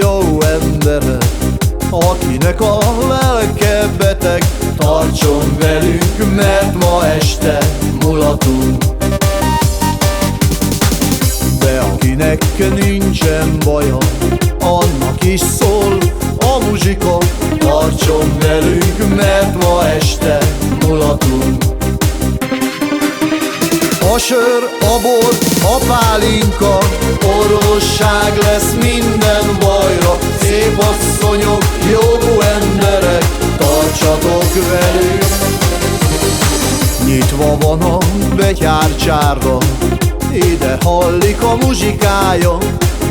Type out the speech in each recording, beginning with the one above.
jó emberek, akinek a lelke beteg, tartson velünk, mert ma este mulatunk. De akinek nincsen baja, annak is szól a muzsika, A sör, a bor, a pálinka Orvosság lesz minden bajra. Szép asszonyok, jó emberek Tartsatok velük. Nyitva van a betyárcsárda Ide hallik a muzsikája.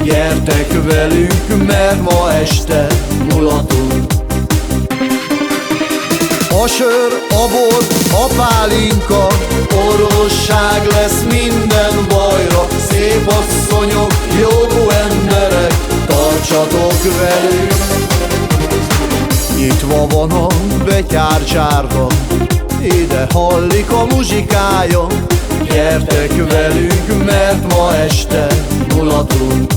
Gyertek velünk, mert ma este mulatunk a sör, a bor, a pálinka Orvosság lesz minden bajra. Szép asszonyok, jó emberek Tartsatok velük. Nyitva van a betyárcsárda Ide hallik a muzsikája. Gyertek velünk, mert ma este mulatunk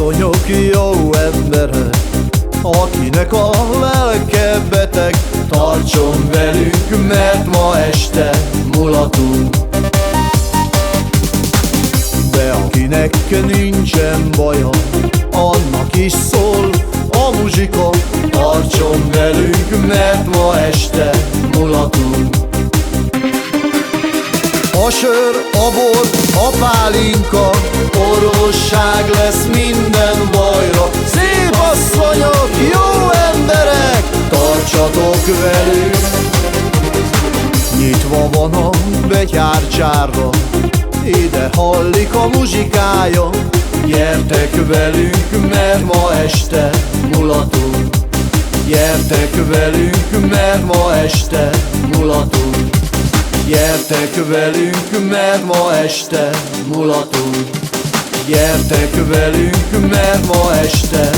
asszonyok, jó emberek Akinek a lelke beteg. Tartson velünk, mert ma este mulatunk. De akinek nincsen baja Annak is szól a muzsika. Tartson a sör, a bor, a pálinka Orvosság lesz minden bajra. Szép asszonyok, jó emberek Tartsatok velük. Nyitva van a betyárcsárda Ide hallik a muzsikája. Gyertek velünk, mert ma este mulatunk. Gyertek velünk, mert ma este mulatunk Gyertek velünk, mert ma este mulatunk. Gyertek velünk, mert ma este